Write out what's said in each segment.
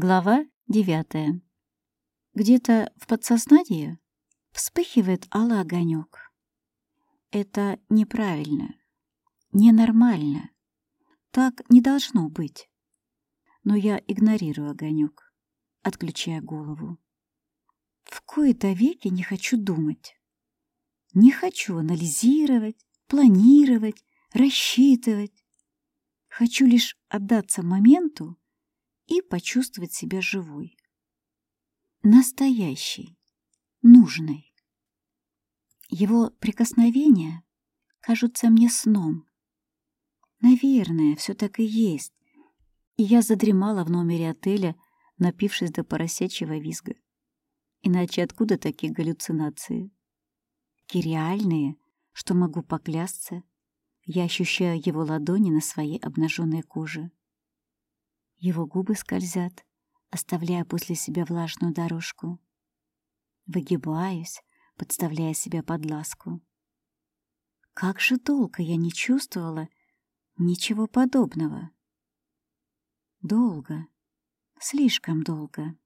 Глава девятая. Где-то в подсознании вспыхивает алый огонек. Это неправильно, ненормально. Так не должно быть. Но я игнорирую огонек, отключая голову. В кои-то веки не хочу думать. Не хочу анализировать, планировать, рассчитывать. Хочу лишь отдаться моменту и почувствовать себя живой. Настоящей, нужной. Его прикосновения кажутся мне сном. Наверное, все так и есть. И я задремала в номере отеля, напившись до поросячьего визга. Иначе откуда такие галлюцинации? Такие реальные, что могу поклясться. Я ощущаю его ладони на своей обнаженной коже. Его губы скользят, оставляя после себя влажную дорожку. Выгибаюсь, подставляя себя под ласку. Как же долго я не чувствовала ничего подобного. Долго, слишком долго.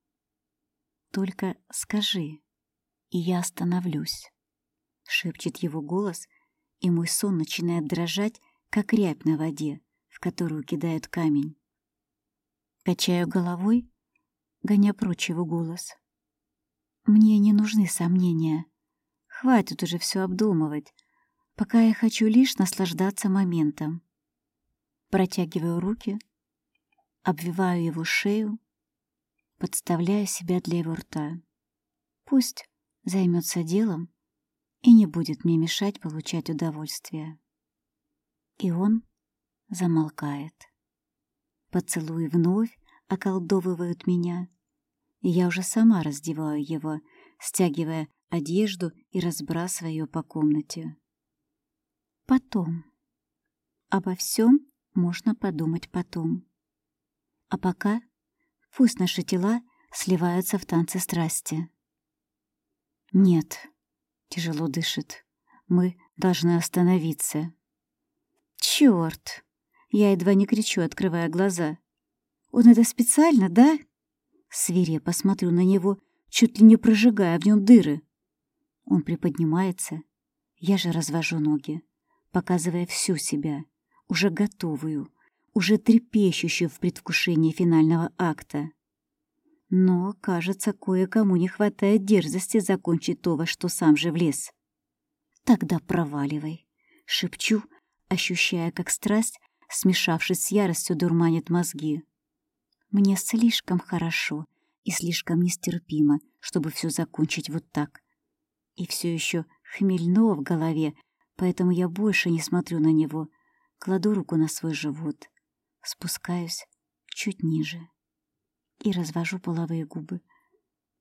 Только скажи, и я остановлюсь. Шепчет его голос, и мой сон начинает дрожать, как рябь на воде, в которую кидают камень. Качаю головой, гоня прочь его голос. Мне не нужны сомнения. Хватит уже все обдумывать, пока я хочу лишь наслаждаться моментом. Протягиваю руки, обвиваю его шею, подставляю себя для его рта. Пусть займется делом и не будет мне мешать получать удовольствие. И он замолкает. Поцелуи вновь околдовывают меня, и я уже сама раздеваю его, стягивая одежду и разбрасывая ее по комнате. Потом. Обо всем можно подумать потом. А пока пусть наши тела сливаются в танце страсти. Нет, тяжело дышит. Мы должны остановиться. Чёрт! Я едва не кричу, открывая глаза. «Он это специально, да?» Свирепо смотрю на него, чуть ли не прожигая в нем дыры. Он приподнимается. Я же развожу ноги, показывая всю себя, уже готовую, уже трепещущую в предвкушении финального акта. Но, кажется, кое-кому не хватает дерзости закончить то, во что сам же влез. «Тогда проваливай», — шепчу, ощущая, как страсть смешавшись с яростью, дурманит мозги. Мне слишком хорошо и слишком нестерпимо, чтобы все закончить вот так. И все еще хмельно в голове, поэтому я больше не смотрю на него, кладу руку на свой живот, спускаюсь чуть ниже и развожу половые губы.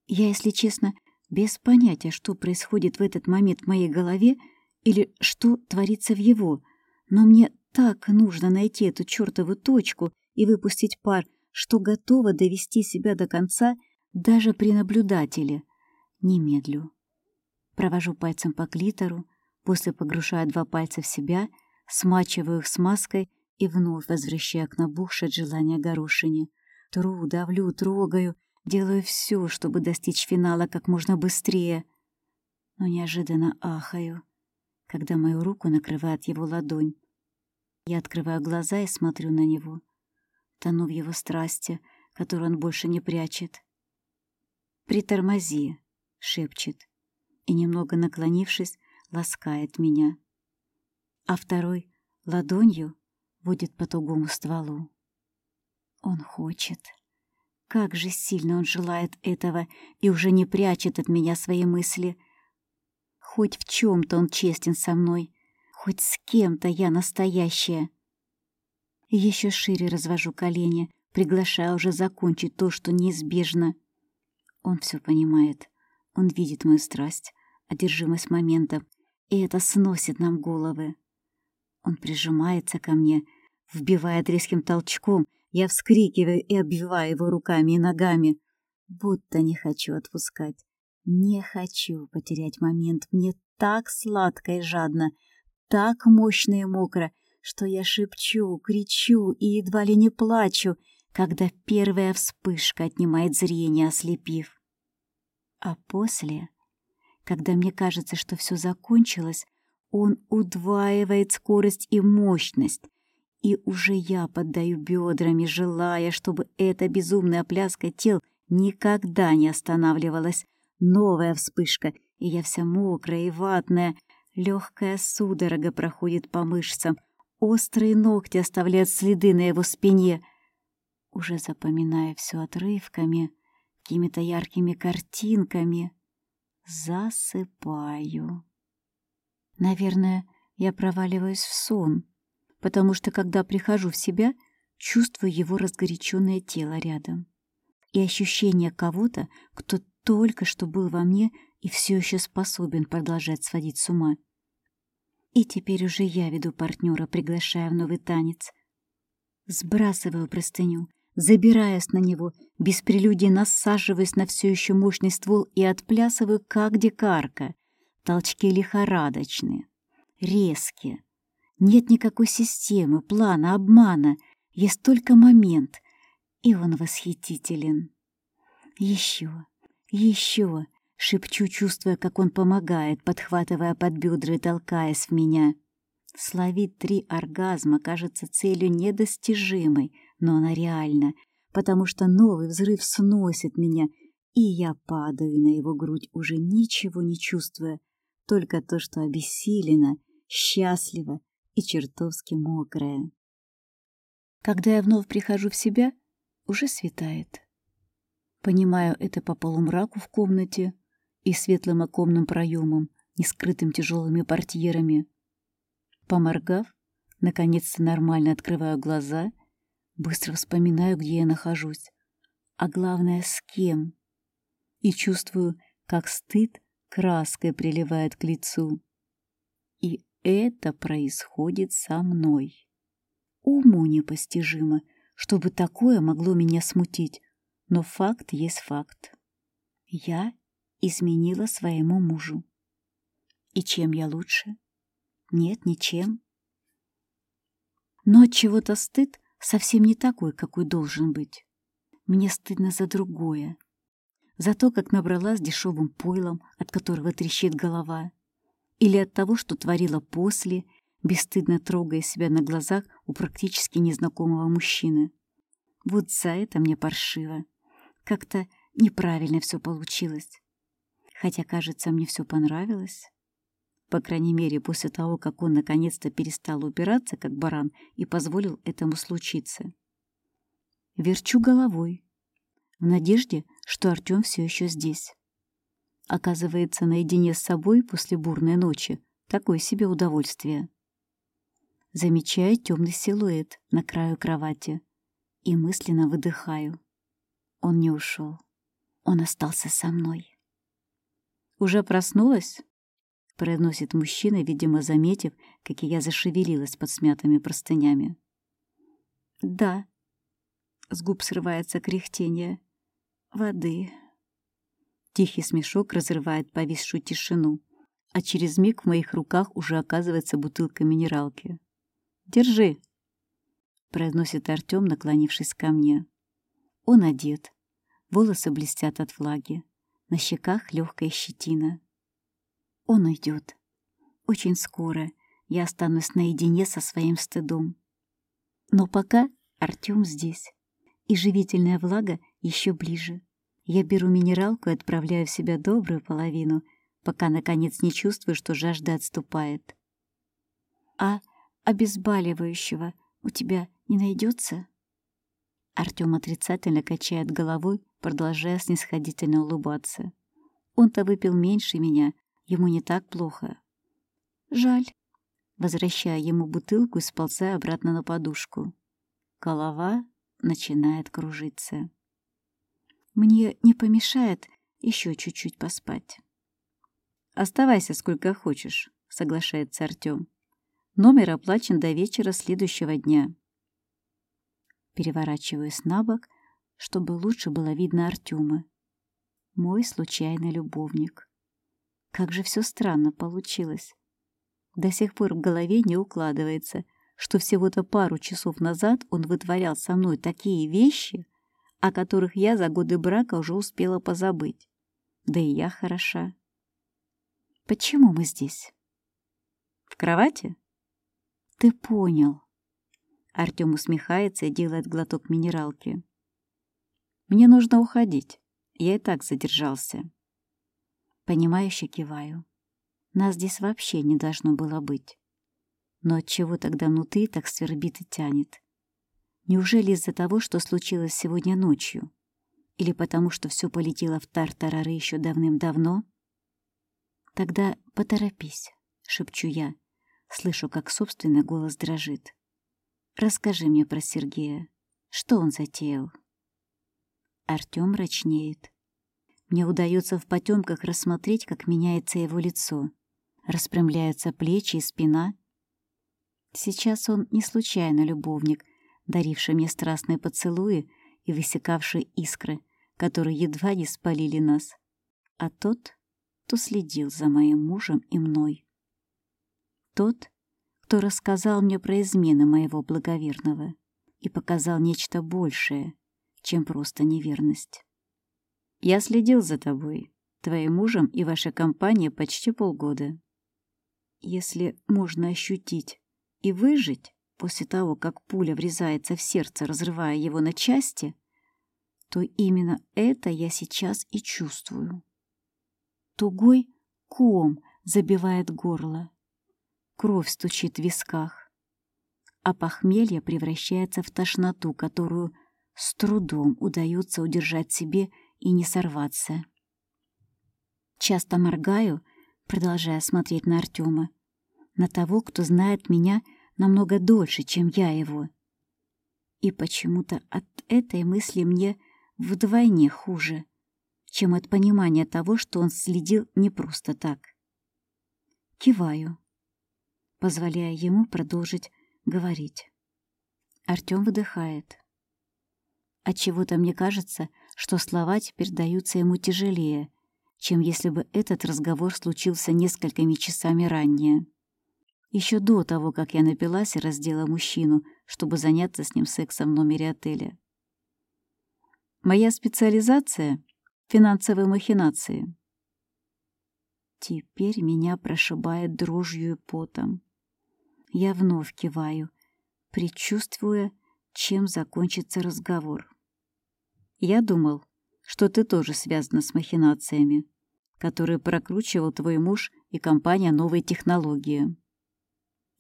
Я, если честно, без понятия, что происходит в этот момент в моей голове или что творится в его, но мне так нужно найти эту чертову точку и выпустить пар, что готова довести себя до конца даже при наблюдателе. Немедлю. Провожу пальцем по клитору, после погружаю два пальца в себя, смачиваю их смазкой и вновь возвращаю к набухшей от желания горошине. Тру, давлю, трогаю, делаю все, чтобы достичь финала как можно быстрее. Но неожиданно ахаю, когда мою руку накрывает его ладонь. Я открываю глаза и смотрю на него. Тону в его страсти, которую он больше не прячет. «Притормози», — шепчет, и, немного наклонившись, ласкает меня. А второй ладонью водит по тугому стволу. Он хочет. Как же сильно он желает этого и уже не прячет от меня свои мысли. Хоть в чем-то он честен со мной, Хоть с кем-то я настоящая. Еще шире развожу колени, приглашая уже закончить то, что неизбежно. Он все понимает. Он видит мою страсть, одержимость моментом, и это сносит нам головы. Он прижимается ко мне, вбивает резким толчком, я вскрикиваю и обвиваю его руками и ногами, будто не хочу отпускать. Не хочу потерять момент, мне так сладко и жадно — так мощно и мокро, что я шепчу, кричу и едва ли не плачу, когда первая вспышка отнимает зрение, ослепив. А после, когда мне кажется, что все закончилось, он удваивает скорость и мощность, и уже я поддаю бедрами, желая, чтобы эта безумная пляска тел никогда не останавливалась. Новая вспышка, и я вся мокрая и ватная. Легкая судорога проходит по мышцам. Острые ногти оставляют следы на его спине. Уже запоминая все отрывками, какими-то яркими картинками, засыпаю. Наверное, я проваливаюсь в сон, потому что, когда прихожу в себя, чувствую его разгоряченное тело рядом и ощущение кого-то, кто только что был во мне и все еще способен продолжать сводить с ума. И теперь уже я веду партнера, приглашая в новый танец. Сбрасываю простыню, забираясь на него, без прелюдии насаживаясь на все еще мощный ствол и отплясываю, как дикарка. Толчки лихорадочные, резкие. Нет никакой системы, плана, обмана. Есть только момент, и он восхитителен. Еще, еще, шепчу, чувствуя, как он помогает, подхватывая под бедра и толкаясь в меня. Словить три оргазма кажется целью недостижимой, но она реальна, потому что новый взрыв сносит меня, и я падаю на его грудь, уже ничего не чувствуя, только то, что обессилена, счастлива и чертовски мокрая. Когда я вновь прихожу в себя, уже светает. Понимаю это по полумраку в комнате и светлым оконным проемам, не скрытым тяжелыми портьерами. Поморгав, наконец-то нормально открываю глаза, быстро вспоминаю, где я нахожусь, а главное, с кем. И чувствую, как стыд краской приливает к лицу. И это происходит со мной. Уму непостижимо, чтобы такое могло меня смутить, но факт есть факт. Я изменила своему мужу. И чем я лучше? Нет, ничем. Но от чего-то стыд совсем не такой, какой должен быть. Мне стыдно за другое. За то, как набралась дешевым пойлом, от которого трещит голова. Или от того, что творила после, бесстыдно трогая себя на глазах у практически незнакомого мужчины. Вот за это мне паршиво. Как-то неправильно все получилось. Хотя, кажется, мне все понравилось. По крайней мере, после того, как он наконец-то перестал упираться, как баран, и позволил этому случиться. Верчу головой, в надежде, что Артем все еще здесь. Оказывается, наедине с собой после бурной ночи такое себе удовольствие замечаю темный силуэт на краю кровати и мысленно выдыхаю. Он не ушел. Он остался со мной. «Уже проснулась?» — произносит мужчина, видимо, заметив, как я зашевелилась под смятыми простынями. «Да». С губ срывается кряхтение. «Воды». Тихий смешок разрывает повисшую тишину, а через миг в моих руках уже оказывается бутылка минералки. Держи, произносит Артём, наклонившись ко мне. Он одет, волосы блестят от влаги, на щеках легкая щетина. Он уйдет. Очень скоро я останусь наедине со своим стыдом. Но пока Артём здесь, и живительная влага еще ближе. Я беру минералку и отправляю в себя добрую половину, пока, наконец, не чувствую, что жажда отступает. А обезболивающего у тебя не найдется? Артём отрицательно качает головой, продолжая снисходительно улыбаться. Он-то выпил меньше меня, ему не так плохо. Жаль. Возвращая ему бутылку и сползая обратно на подушку. Голова начинает кружиться. Мне не помешает еще чуть-чуть поспать. «Оставайся сколько хочешь», — соглашается Артём. Номер оплачен до вечера следующего дня. Переворачиваюсь на бок, чтобы лучше было видно Артема. Мой случайный любовник. Как же все странно получилось. До сих пор в голове не укладывается, что всего-то пару часов назад он вытворял со мной такие вещи, о которых я за годы брака уже успела позабыть. Да и я хороша. Почему мы здесь? В кровати? Ты понял. Артём усмехается и делает глоток минералки. Мне нужно уходить. Я и так задержался. Понимающе киваю. Нас здесь вообще не должно было быть. Но от чего тогда внутри так свербит и тянет? Неужели из-за того, что случилось сегодня ночью? Или потому, что все полетело в тартарары еще давным-давно? Тогда поторопись, шепчу я. Слышу, как собственный голос дрожит. Расскажи мне про Сергея. Что он затеял? Артём мрачнеет. Мне удается в потемках рассмотреть, как меняется его лицо. Распрямляются плечи и спина. Сейчас он не случайно любовник, даривший мне страстные поцелуи и высекавший искры, которые едва не спалили нас. А тот, кто следил за моим мужем и мной. Тот, кто рассказал мне про измены моего благоверного и показал нечто большее, чем просто неверность. Я следил за тобой, твоим мужем и вашей компанией почти полгода. Если можно ощутить и выжить после того, как пуля врезается в сердце, разрывая его на части, то именно это я сейчас и чувствую. Тугой ком забивает горло, кровь стучит в висках, а похмелье превращается в тошноту, которую с трудом удается удержать себе и не сорваться. Часто моргаю, продолжая смотреть на Артема, на того, кто знает меня намного дольше, чем я его. И почему-то от этой мысли мне вдвойне хуже, чем от понимания того, что он следил не просто так. Киваю, позволяя ему продолжить говорить. Артём выдыхает. От чего то мне кажется, что слова теперь даются ему тяжелее, чем если бы этот разговор случился несколькими часами ранее. Еще до того, как я напилась и раздела мужчину, чтобы заняться с ним сексом в номере отеля. Моя специализация — финансовые махинации. Теперь меня прошибает дрожью и потом. Я вновь киваю, предчувствуя, чем закончится разговор. Я думал, что ты тоже связана с махинациями, которые прокручивал твой муж и компания «Новые технологии».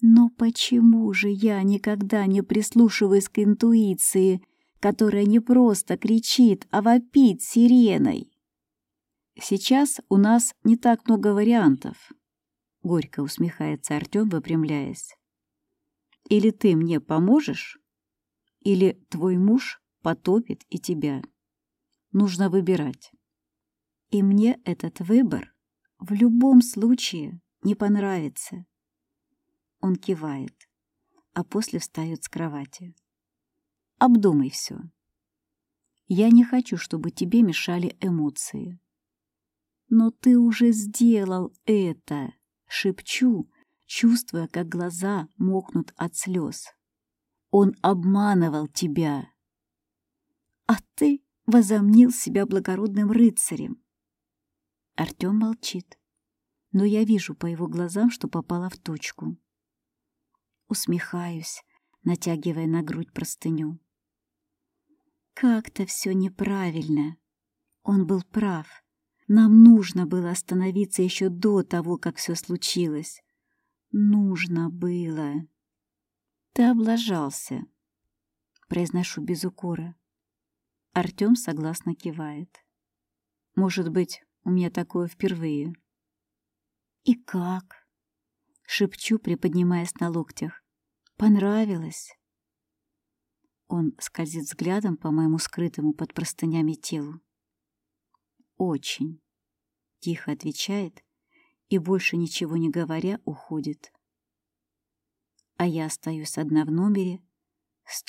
Но почему же я никогда не прислушиваюсь к интуиции, которая не просто кричит, а вопит сиреной? Сейчас у нас не так много вариантов. Горько усмехается Артём, выпрямляясь. Или ты мне поможешь, или твой муж потопит и тебя. Нужно выбирать. И мне этот выбор в любом случае не понравится. Он кивает, а после встает с кровати. Обдумай все. Я не хочу, чтобы тебе мешали эмоции. Но ты уже сделал это, шепчу, чувствуя, как глаза мокнут от слез. Он обманывал тебя. А ты возомнил себя благородным рыцарем. Артем молчит, но я вижу по его глазам, что попала в точку. Усмехаюсь, натягивая на грудь простыню. Как-то все неправильно. Он был прав. Нам нужно было остановиться еще до того, как все случилось. Нужно было. Ты облажался. Произношу без укора. Артём согласно кивает. Может быть, у меня такое впервые. И как? Шепчу, приподнимаясь на локтях. Понравилось? Он скользит взглядом по моему скрытому под простынями телу. Очень. Тихо отвечает и, больше ничего не говоря, уходит а я остаюсь одна в номере с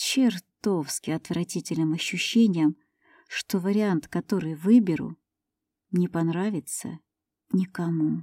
чертовски отвратительным ощущением, что вариант, который выберу, не понравится никому.